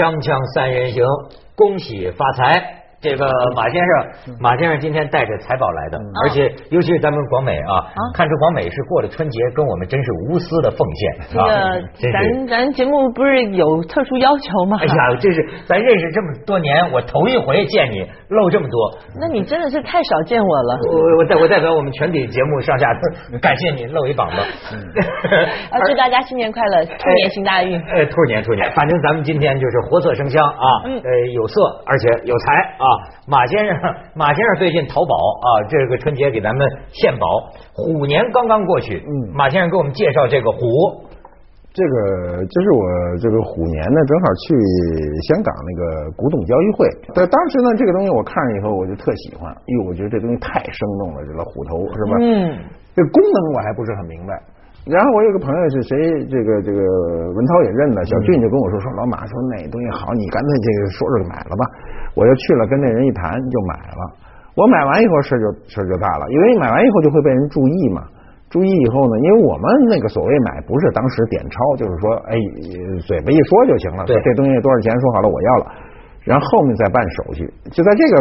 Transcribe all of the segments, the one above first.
锵锵三人行，恭喜发财！这个马先生，马先生今天带着财宝来的，而且尤其是咱们广美啊，看出广美是过了春节，跟我们真是无私的奉献。这个咱咱节目不是有特殊要求吗？哎呀，这是咱认识这么多年，我头一回见你露这么多。那你真的是太少见我了。我我代我代表我们全体节目上下 感谢你露一膀子。啊，祝大家新年快乐，兔年行大运。哎，兔年兔年，反正咱们今天就是活色生香啊，呃，有色而且有财啊。马先生，马先生最近淘宝啊，这个春节给咱们献宝。虎年刚刚过去，嗯，马先生给我们介绍这个虎，这个就是我这个虎年呢，正好去香港那个古董交易会。但当时呢，这个东西我看了以后，我就特喜欢，因为我觉得这东西太生动了，这个虎头是吧？嗯，这功能我还不是很明白。然后我有个朋友是谁，这个这个文涛也认了，小俊就跟我说说老马说那东西好，你干脆这个说说就买了吧。我就去了，跟那人一谈就买了。我买完以后事就事就大了，因为买完以后就会被人注意嘛。注意以后呢，因为我们那个所谓买不是当时点钞，就是说哎嘴巴一说就行了。对，这东西多少钱？说好了我要了，然后后面再办手续。就在这个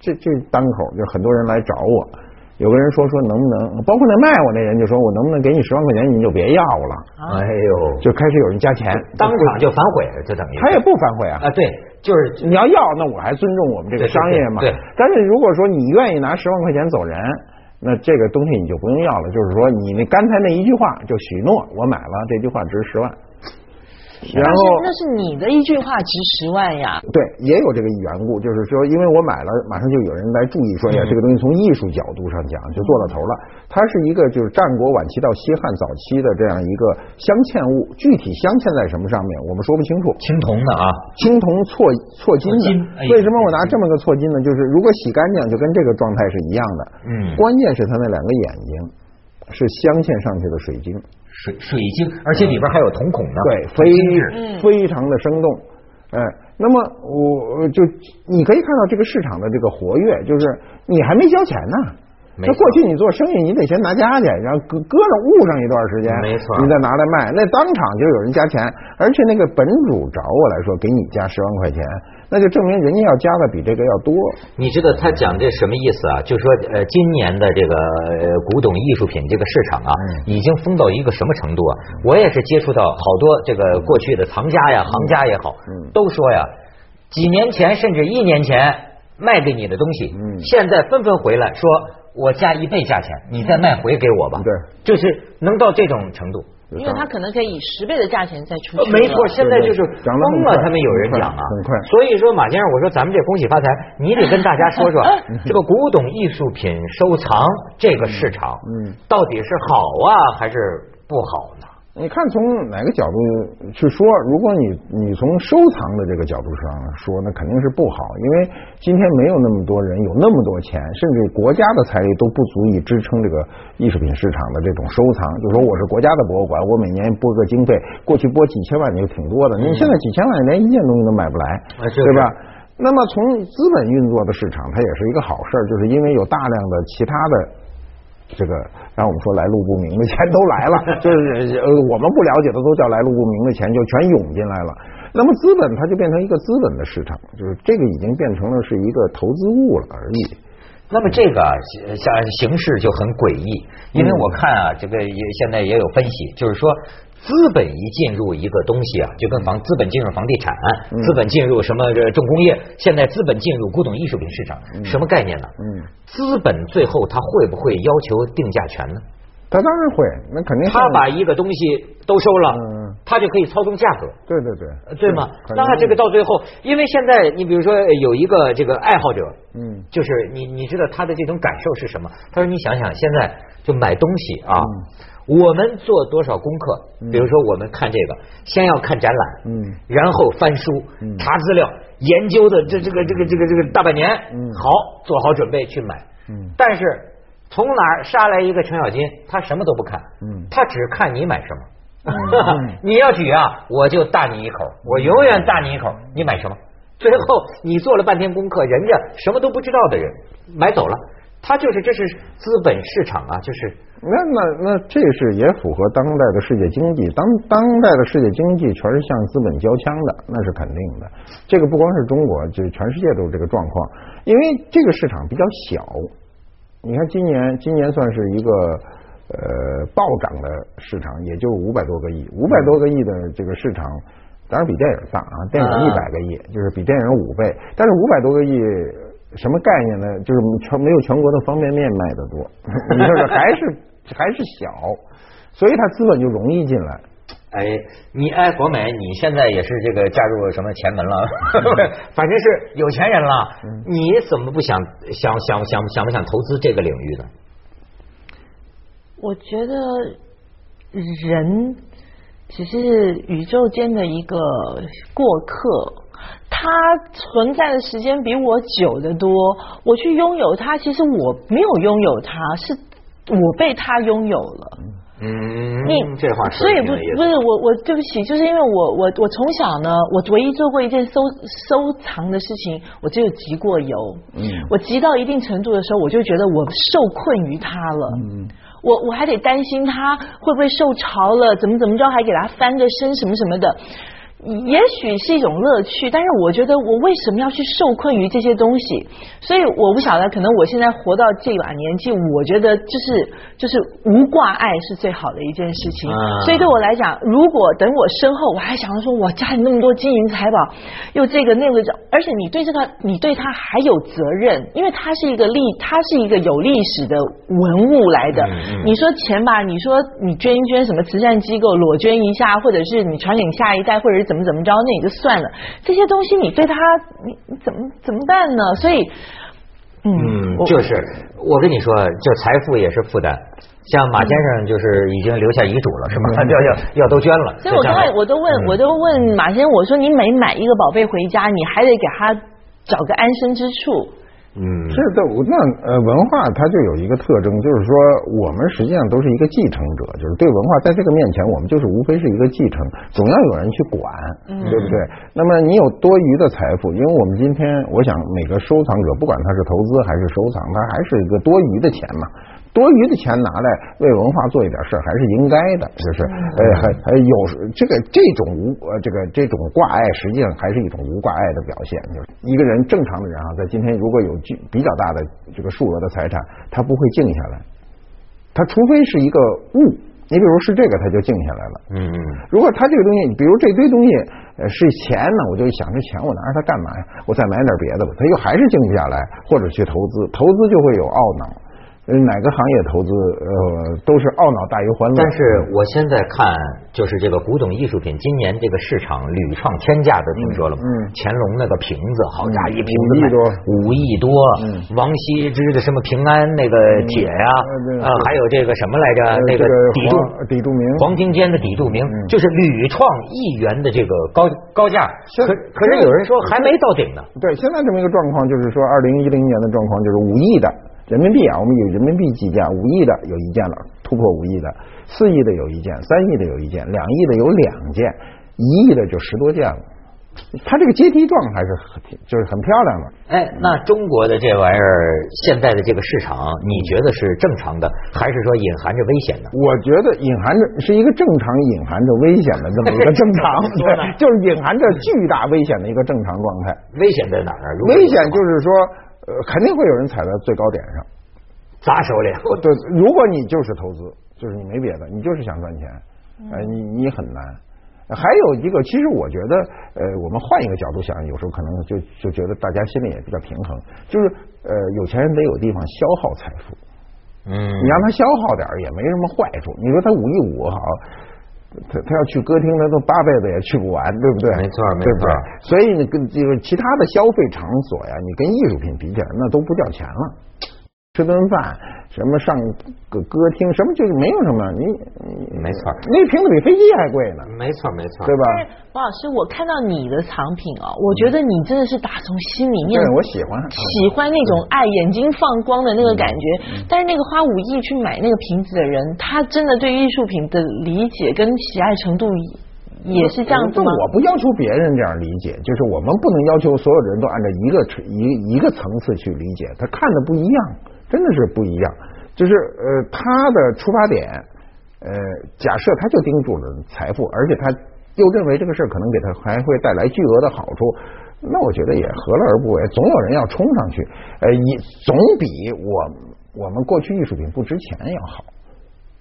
这这当口，就很多人来找我。有个人说说能不能，包括那卖我那人就说我能不能给你十万块钱，你就别要了。哎呦，就开始有人加钱，当场就反悔，就等于他也不反悔啊。啊，对，就是你要要，那我还尊重我们这个商业嘛。对。但是如果说你愿意拿十万块钱走人，那这个东西你就不用要了。就是说你那刚才那一句话就许诺我买了，这句话值十万。然后那是你的一句话值十万呀？对，也有这个缘故，就是说，因为我买了，马上就有人来注意说呀，这个东西从艺术角度上讲就做到头了。它是一个就是战国晚期到西汉早期的这样一个镶嵌物，具体镶嵌在什么上面，我们说不清楚。青铜的啊，青铜错错金的。为什么我拿这么个错金呢？就是如果洗干净，就跟这个状态是一样的。嗯。关键是它那两个眼睛是镶嵌上去的水晶。水水晶，而且里边还有瞳孔呢。对，非非常的生动。哎，那么我就你可以看到这个市场的这个活跃，就是你还没交钱呢。那过去你做生意，你得先拿家去，然后搁搁上捂上一段时间，没错，你再拿来卖，那当场就有人加钱，而且那个本主找我来说，给你加十万块钱，那就证明人家要加的比这个要多。你知道他讲这什么意思啊？就说呃，今年的这个古董艺术品这个市场啊，已经疯到一个什么程度啊？我也是接触到好多这个过去的藏家呀、行家也好，都说呀，几年前甚至一年前卖给你的东西，现在纷纷回来说。我加一倍价钱，你再卖回给我吧。对，就是能到这种程度，因为他可能可以以十倍的价钱再出。没错，现在就是疯了，他们有人讲啊，很快。所以说，马先生，我说咱们这恭喜发财，你得跟大家说说 这个古董艺术品收藏这个市场，嗯，到底是好啊还是不好呢？你看从哪个角度去说？如果你你从收藏的这个角度上说，那肯定是不好，因为今天没有那么多人有那么多钱，甚至国家的财力都不足以支撑这个艺术品市场的这种收藏。就说我是国家的博物馆，我每年拨个经费，过去拨几千万就挺多的，你现在几千万连一件东西都买不来，对吧？那么从资本运作的市场，它也是一个好事，就是因为有大量的其他的。这个让我们说来路不明的钱都来了，就是呃我们不了解的都叫来路不明的钱就全涌进来了。那么资本它就变成一个资本的市场，就是这个已经变成了是一个投资物了而已。那么这个像形式就很诡异，因为我看啊，这个也现在也有分析，就是说。资本一进入一个东西啊，就跟房资本进入房地产，资本进入什么这重工业，现在资本进入古董艺术品市场，什么概念呢？嗯，资本最后他会不会要求定价权呢？他当然会，那肯定。他把一个东西都收了，他就可以操纵价格。对对对，对吗？那这个到最后，因为现在你比如说有一个这个爱好者，嗯，就是你你知道他的这种感受是什么？他说你想想现在就买东西啊。我们做多少功课？比如说，我们看这个，先要看展览，嗯，然后翻书、查资料、研究的这这个这个这个这个大半年，嗯，好，做好准备去买，嗯，但是从哪儿杀来一个程咬金，他什么都不看，嗯，他只看你买什么，你要举啊，我就大你一口，我永远大你一口，你买什么？最后你做了半天功课，人家什么都不知道的人买走了。他就是这是资本市场啊，就是那那那这是也符合当代的世界经济，当当代的世界经济全是向资本交枪的，那是肯定的。这个不光是中国，就全世界都是这个状况，因为这个市场比较小。你看今年今年算是一个呃暴涨的市场，也就五百多个亿，五百多个亿的这个市场，当然比电影大啊，电影一百个亿，就是比电影五倍，但是五百多个亿。什么概念呢？就是全没有全国的方便面卖的多，你说这还是还是小，所以它资本就容易进来。哎，你哎，国美，你现在也是这个嫁入什么前门了？反正是有钱人了。你怎么不想想想想想不想投资这个领域呢？我觉得人只是宇宙间的一个过客。它存在的时间比我久得多，我去拥有它，其实我没有拥有它，是我被它拥有了。嗯，你这话所以不不是我我对不起，就是因为我我我从小呢，我唯一做过一件收收藏的事情，我只有集过邮。嗯，我集到一定程度的时候，我就觉得我受困于它了。嗯，我我还得担心他会不会受潮了，怎么怎么着，还给他翻个身什么什么的。也许是一种乐趣，但是我觉得我为什么要去受困于这些东西？所以我不晓得，可能我现在活到这把年纪，我觉得就是就是无挂碍是最好的一件事情。所以对我来讲，如果等我身后，我还想着说我家里那么多金银财宝，又这个那个，而且你对这个你对它还有责任，因为它是一个历，它是一个有历史的文物来的。你说钱吧，你说你捐一捐什么慈善机构裸捐一下，或者是你传给下一代，或者是。怎么怎么着，那也就算了。这些东西你对他，你你怎么怎么办呢？所以，嗯，就是我跟你说，就财富也是负担。像马先生就是已经留下遗嘱了，是吗？要要要都捐了。所以我刚才我都问，我都问马先生，我说你每买一个宝贝回家，你还得给他找个安身之处。嗯，这都那呃文化它就有一个特征，就是说我们实际上都是一个继承者，就是对文化在这个面前，我们就是无非是一个继承，总要有人去管，对不对？那么你有多余的财富，因为我们今天我想每个收藏者，不管他是投资还是收藏，他还是一个多余的钱嘛。多余的钱拿来为文化做一点事儿，还是应该的，就是呃，还还有这个这种无呃这个这种挂碍，实际上还是一种无挂碍的表现。就是一个人正常的人啊，在今天如果有巨比较大的这个数额的财产，他不会静下来，他除非是一个物，你比如是这个，他就静下来了。嗯嗯。如果他这个东西，比如这堆东西是钱呢，我就想这钱我拿着它干嘛呀？我再买点别的吧，他又还是静不下来，或者去投资，投资就会有懊恼。哪个行业投资呃都是懊恼大于欢乐。但是我现在看就是这个古董艺术品，今年这个市场屡创天价的，听说了吗？嗯乾隆那个瓶子，好家伙，一瓶子五亿多。王羲之的什么平安那个帖呀，啊，还有这个什么来着？那个底柱底柱铭，黄金间的底柱明，就是屡创亿元的这个高高价。可可是有人说还没到顶呢。对，现在这么一个状况，就是说二零一零年的状况，就是五亿的。人民币啊，我们有人民币计价，五亿的有一件了，突破五亿的，四亿的有一件，三亿的有一件，两亿的有两件，一亿的就十多件了。它这个阶梯状还是很就是很漂亮的。哎，那中国的这玩意儿现在的这个市场，你觉得是正常的，还是说隐含着危险的？我觉得隐含着是一个正常隐含着危险的这么一个正常，就是隐含着巨大危险的一个正常状态。危险在哪儿？危险就是说。呃，肯定会有人踩在最高点上，砸手里。对，如果你就是投资，就是你没别的，你就是想赚钱，呃，你你很难。还有一个，其实我觉得，呃，我们换一个角度想，有时候可能就就觉得大家心里也比较平衡，就是呃，有钱人得有地方消耗财富。嗯，你让他消耗点也没什么坏处。你说他五亿五好。他他要去歌厅，他都八辈子也去不完，对不对？没错，没错。所以你跟这个其他的消费场所呀，你跟艺术品比起来，那都不叫钱了。吃顿饭，什么上个歌厅，什么就是没有什么，你没错，那瓶子比飞机还贵呢。没错，没错，对吧？王老师，我看到你的藏品啊，我觉得你真的是打从心里面，我喜欢喜欢那种爱眼睛放光的那个感觉。但是那个花五亿去买那个瓶子的人，他真的对艺术品的理解跟喜爱程度也是这样子吗？我不要求别人这样理解，就是我们不能要求所有人都按照一个一一个层次去理解，他看的不一样。真的是不一样。就是呃，他的出发点，呃，假设他就盯住了财富，而且他又认为这个事儿可能给他还会带来巨额的好处，那我觉得也何乐而不为？总有人要冲上去，呃，以总比我我们过去艺术品不值钱要好。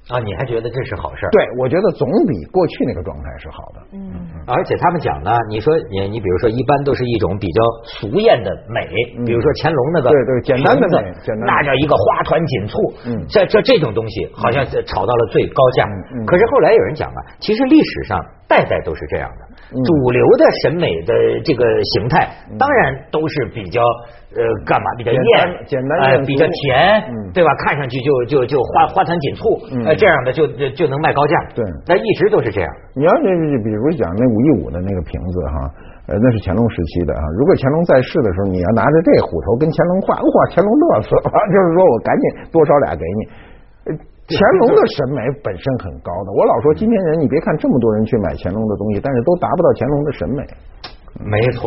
啊，你还觉得这是好事？对，我觉得总比过去那个状态是好的。嗯，而且他们讲呢，你说你你比如说，一般都是一种比较俗艳的美，比如说乾隆那个对对简单的美，那叫一个花团锦簇。嗯，这这这种东西好像炒到了最高价。嗯，可是后来有人讲啊，其实历史上代代都是这样的。主流的审美的这个形态，当然都是比较呃干嘛比较艳，简单，比较甜，对吧？看上去就就就花花团锦簇，呃这样的就就就能卖高价。对，那一直都是这样。你要是比如讲那五一五的那个瓶子哈，呃那是乾隆时期的啊。如果乾隆在世的时候，你要拿着这虎头跟乾隆换，哇，乾隆乐死了，就是说我赶紧多烧俩给你。乾隆的审美本身很高的，我老说今天人，你别看这么多人去买乾隆的东西，但是都达不到乾隆的审美。没错，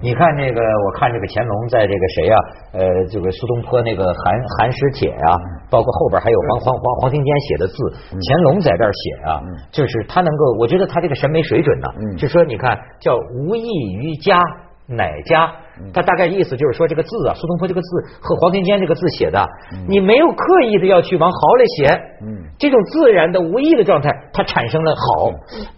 你看那个，我看这个乾隆在这个谁呀？呃，这个苏东坡那个寒寒食帖啊，包括后边还有黄黄黄黄庭坚写的字，乾隆在这儿写啊，就是他能够，我觉得他这个审美水准呢，就说你看叫无异于家。乃家？他大概意思就是说，这个字啊，苏东坡这个字和黄庭坚这个字写的，你没有刻意的要去往好里写，嗯，这种自然的无意的状态，它产生了好。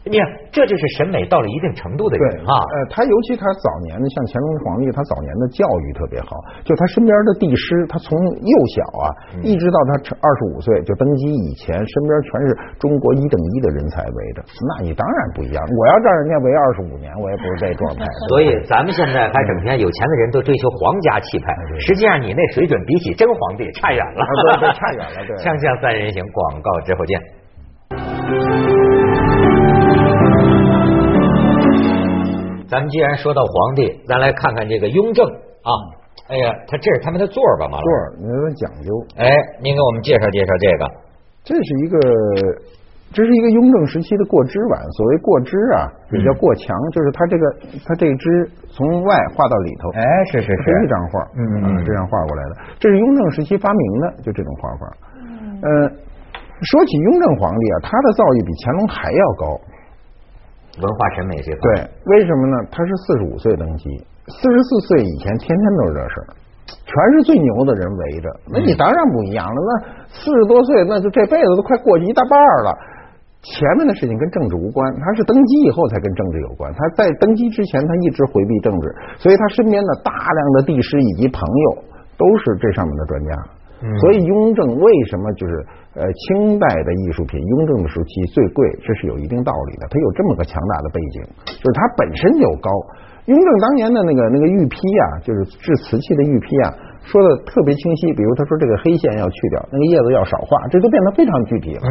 你看，这就是审美到了一定程度的人啊。呃，他尤其他早年的，像乾隆皇帝，他早年的教育特别好，就他身边的帝师，他从幼小啊，一直到他二十五岁就登基以前，身边全是中国一等一的人才围着。那你当然不一样。我要让人家围二十五年，我也不是这状态。所以咱们现在还整天有钱的人都追求皇家气派，实际上你那水准比起真皇帝差远了，差远了。对，锵锵三人行，广告之后见。咱们既然说到皇帝，咱来看看这个雍正啊。哎呀，他这是他们的座儿吧？马座儿，有点讲究。哎，您给我们介绍介绍这个。这是一个。这是一个雍正时期的过枝碗，所谓过枝啊，也叫过墙，就是它这个它这枝从外画到里头，哎，是是是一张画，嗯嗯，这样画过来的，这是雍正时期发明的，就这种画法。嗯，说起雍正皇帝啊，他的造诣比乾隆还要高，文化审美这块。对，为什么呢？他是四十五岁登基，四十四岁以前天天都是这事儿。全是最牛的人围着，那你当然不一样了。那四十多岁，那就这辈子都快过去一大半了。前面的事情跟政治无关，他是登基以后才跟政治有关。他在登基之前，他一直回避政治，所以他身边的大量的帝师以及朋友都是这上面的专家。所以雍正为什么就是呃清代的艺术品，雍正的时期最贵，这是有一定道理的。他有这么个强大的背景，就是他本身就高。雍正当年的那个那个玉批啊，就是制瓷器的玉批啊。说的特别清晰，比如他说这个黑线要去掉，那个叶子要少画，这都变得非常具体了，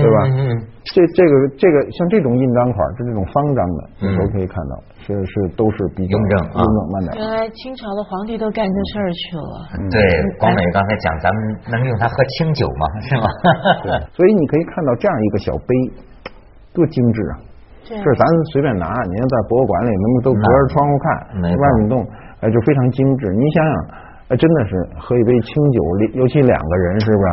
对吧？嗯这这个这个像这种印章款，就这种方章的，都可以看到，是是都是比较雍正雍正慢点。原来清朝的皇帝都干这事儿去了。对，广美刚才讲，咱们能用它喝清酒吗？是吗？所以你可以看到这样一个小杯，多精致啊！这咱随便拿，你要在博物馆里，能都隔着窗户看，外面动，哎，就非常精致。你想想。真的是喝一杯清酒，尤其两个人，是不是？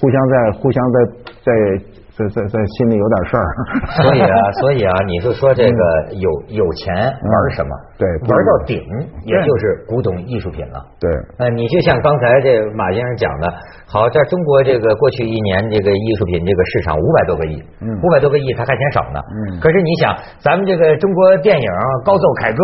互相在，互相在，在。在在在心里有点事儿，所以啊，所以啊，你就说这个有有钱玩什么？对，玩到顶，也就是古董艺术品了。对，呃，你就像刚才这马先生讲的，好，在中国这个过去一年这个艺术品这个市场五百多个亿，五百多个亿，他还嫌少呢。嗯。可是你想，咱们这个中国电影《高奏凯歌》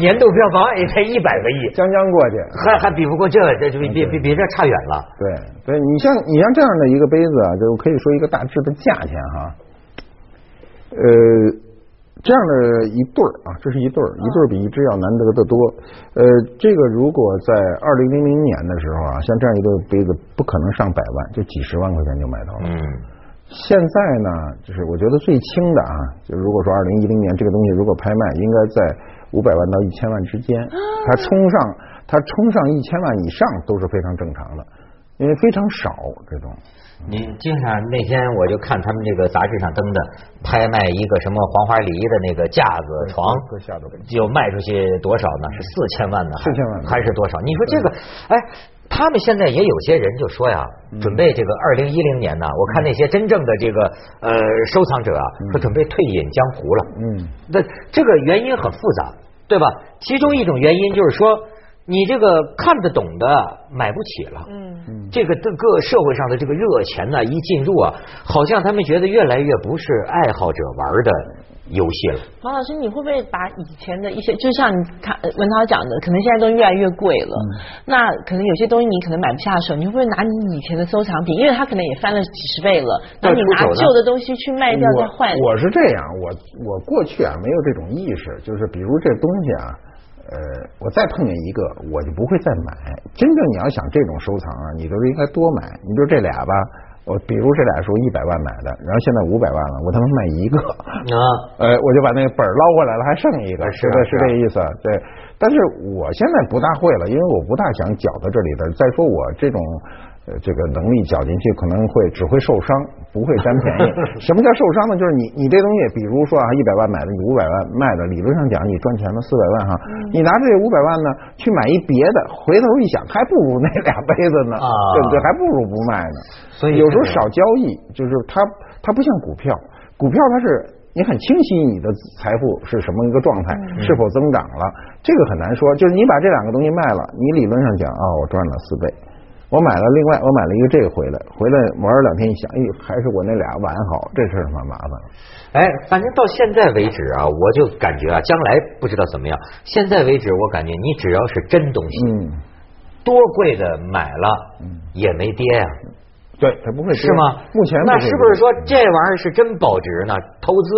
年度票房也才一百个亿，将将过去，还还比不过这，这比比比比这差远了。对，对你像你像这样的一个杯子啊，就可以说一个大致的。价钱哈，呃，这样的一对儿啊，这是一对儿，一对儿比一只要难得的多。呃，这个如果在二零零零年的时候啊，像这样一个杯子，不可能上百万，就几十万块钱就买到了。嗯，现在呢，就是我觉得最轻的啊，就如果说二零一零年这个东西如果拍卖，应该在五百万到一千万之间。它冲上，它冲上一千万以上都是非常正常的，因为非常少这种。你经常那天我就看他们这个杂志上登的拍卖一个什么黄花梨的那个架子床，就卖出去多少呢？是四千万呢？四千万还是多少？你说这个，哎，他他们现在也有些人就说呀，准备这个二零一零年呢，我看那些真正的这个呃收藏者啊，说准备退隐江湖了。嗯，那这个原因很复杂，对吧？其中一种原因就是说，你这个看得懂的买不起了。嗯，这个各个社会上的这个热钱呢，一进入啊，好像他们觉得越来越不是爱好者玩的。游戏了，马老师，你会不会把以前的一些，就像他文涛讲的，可能现在都越来越贵了，那可能有些东西你可能买不下手，你会不会拿你以前的收藏品，因为它可能也翻了几十倍了，那你拿旧的东西去卖掉再换？我是这样，我我过去啊没有这种意识，就是比如这东西啊，呃，我再碰见一个，我就不会再买。真正你要想这种收藏啊，你都是应该多买。你比如这俩吧。我比如这俩是我一百万买的，然后现在五百万了，我他妈卖一个啊，呃，我就把那个本捞回来了，还剩一个，是是这意思，对。但是我现在不大会了，因为我不大想搅到这里边。再说我这种这个能力搅进去，可能会只会受伤，不会占便宜。什么叫受伤呢？就是你你这东西，比如说啊，一百万买的，你五百万卖的，理论上讲你赚钱了四百万哈，你拿这五百万呢去买一别的，回头一想还不如那俩杯子呢，对不对？还不如不卖呢。所以有时候少交易，就是它它不像股票，股票它是。你很清晰你的财富是什么一个状态，是否增长了？这个很难说。就是你把这两个东西卖了，你理论上讲啊，我赚了四倍。我买了另外，我买了一个这个回来，回来玩两天一想，哎，还是我那俩碗好，这事儿蛮麻烦了。哎，反正到现在为止啊，我就感觉啊，将来不知道怎么样。现在为止，我感觉你只要是真东西，嗯，多贵的买了，也没跌呀。对，它不会是吗？目前那是不是说这玩意儿是真保值呢？投资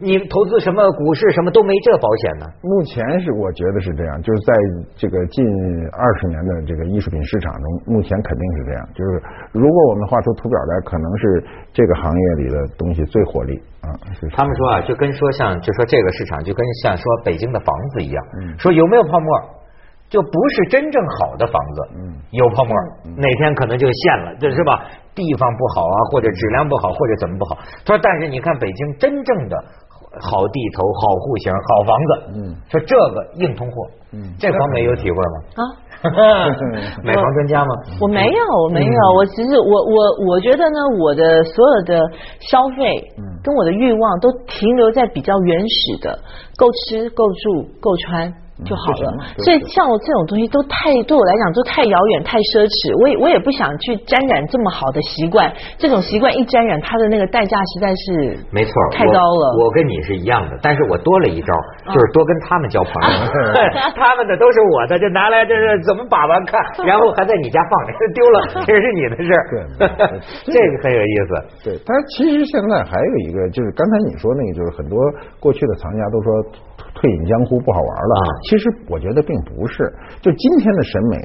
你投资什么股市什么都没这保险呢？目前是我觉得是这样，就是在这个近二十年的这个艺术品市场中，目前肯定是这样。就是如果我们画出图表来，可能是这个行业里的东西最活力啊。他们说啊，就跟说像就说这个市场就跟像说北京的房子一样，说有没有泡沫？就不是真正好的房子，嗯有泡沫，哪天可能就陷了，这是吧？地方不好啊，或者质量不好，或者怎么不好？他说，但是你看北京真正的好地头、好户型、好房子，嗯，说这个硬通货，嗯，这方面有体会吗？啊，买房专家吗？我没有，我没有，我其实我我我觉得呢，我的所有的消费，嗯，跟我的欲望都停留在比较原始的，够吃、够住、够穿。就好了，所以像我这种东西都太对我来讲都太遥远、太奢侈，我也我也不想去沾染这么好的习惯。这种习惯一沾染，它的那个代价实在是没错，太高了。我跟你是一样的，但是我多了一招，就是多跟他们交朋友。他们的都是我的，就拿来这是怎么把玩看，然后还在你家放着，丢了 这是你的事儿。对，这个很有意思。对，但是其实现在还有一个，就是刚才你说那个，就是很多过去的藏家都说。退隐江湖不好玩了，其实我觉得并不是。就今天的审美，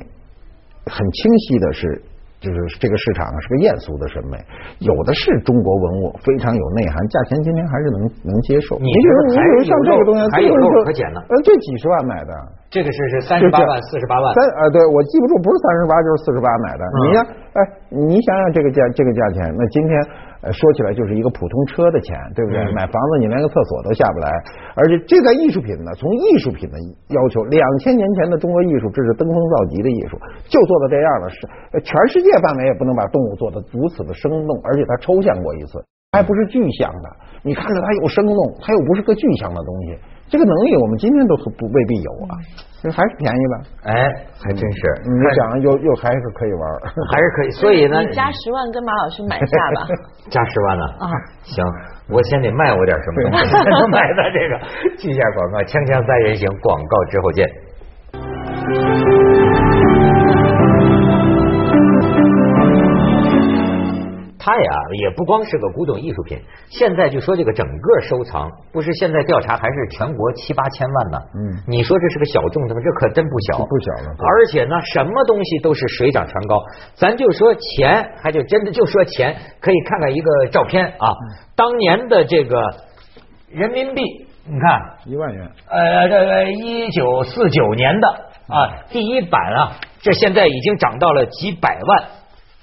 很清晰的是。就是这个市场是个艳俗的审美，有的是中国文物，非常有内涵，价钱今天还是能能接受。你比如你比如像这个东西，还有肉可捡呢。呃，这几十万买的，这个是是三十八万、四十八万。三呃，对我记不住，不是三十八就是四十八买的。你呀，哎，你想想这个价这个价钱，那今天说起来就是一个普通车的钱，对不对？买房子你连个厕所都下不来，而且这在艺术品呢，从艺术品的要求，两千年前的中国艺术，这是登峰造极的艺术，就做到这样了，是全世界。范围也不能把动物做的如此的生动，而且它抽象过一次，还不是具象的。你看着它有生动，它又不是个具象的东西。这个能力我们今天都不未必有啊，就还是便宜吧？哎，还真是。你想又又还是可以玩，还是可以。所以呢，你加十万跟马老师买下吧。加十万呢？啊，行，我先得卖我点什么东西才能买的这个。记一下广告，锵锵三人行，广告之后见。它呀，也不光是个古董艺术品。现在就说这个整个收藏，不是现在调查还是全国七八千万呢？嗯，你说这是个小众的吗？这可真不小，不小了。而且呢，什么东西都是水涨船高。咱就说钱，还就真的就说钱，可以看看一个照片啊，当年的这个人民币，你看一万元，呃，这个一九四九年的啊，第一版啊，这现在已经涨到了几百万。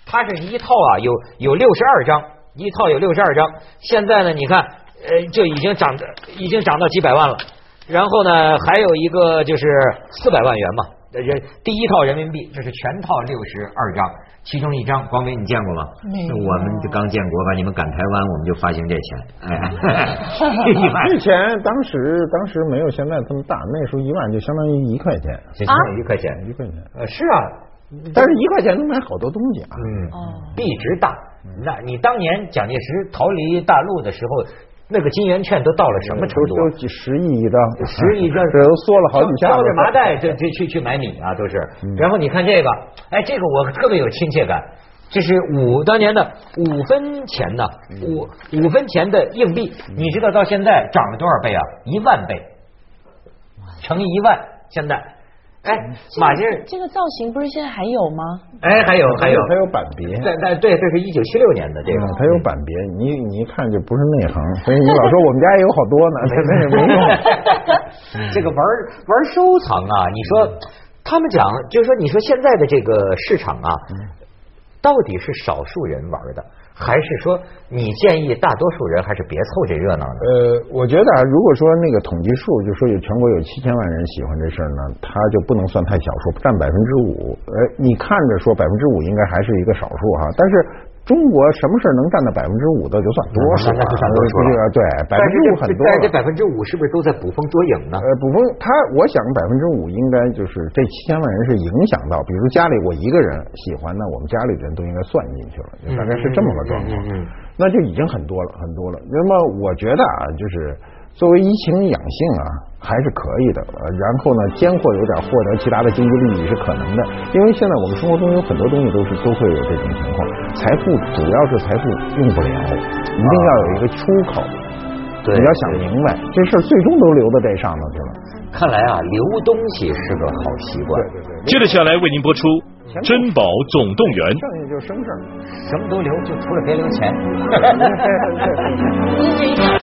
它是一套啊，有有六十二张，一套有六十二张。现在呢，你看，呃，就已经涨，已经涨到几百万了。然后呢，还有一个就是四百万元嘛，人第一套人民币，这是全套六十二张，其中一张，光明你见过吗？没有。我们刚建国，把你们赶台湾，我们就发行这钱。哎，一万钱当时当时没有现在这么大，那时候一万就相当于一块钱，就相当于一块钱，一块钱。呃，是啊，但是一块钱能买好多东西啊。嗯，币值大。那你当年蒋介石逃离大陆的时候。那个金圆券都到了什么程度？都几十亿一张，十亿一张，这都缩了好几下。挑着麻袋这这去去买米啊，都是。然后你看这个，哎，这个我特别有亲切感。这是五当年的五分钱呢，五五分钱的硬币，你知道到现在涨了多少倍啊？一万倍，乘以一万，现在。哎，马先生，这个造型不是现在还有吗？哎，还有还有，还有版别。对对对，这是一九七六年的这个，它有版别。你你一看就不是内行，所以你老说我们家也有好多呢，那也没用。这个玩玩收藏啊，你说他们讲，就是说，你说现在的这个市场啊，到底是少数人玩的？还是说，你建议大多数人还是别凑这热闹呢？呃，我觉得啊，如果说那个统计数，就说有全国有七千万人喜欢这事儿呢，他就不能算太小数，占百分之五。呃，你看着说百分之五应该还是一个少数哈，但是。中国什么事能占到百分之五的就算多数了，对，百分之五很多。但这百分之五是不是都在捕风捉影呢？呃，捕风，他我想百分之五应该就是这七千万人是影响到，比如家里我一个人喜欢，那我们家里人都应该算进去了，大概是这么个状况。那就已经很多了，很多了。那么我觉得啊，就是。作为怡情养性啊，还是可以的。然后呢，间或有点获得其他的经济利益是可能的，因为现在我们生活中有很多东西都是都会有这种情况。财富主要是财富用不了，一定要有一个出口。对，你要想明白，这事儿最终都留到这上头去了。看来啊，留东西是个好习惯。对对对。接着下来为您播出《珍宝总动员》。剩下就是生事儿，什么都留，就除了别留钱。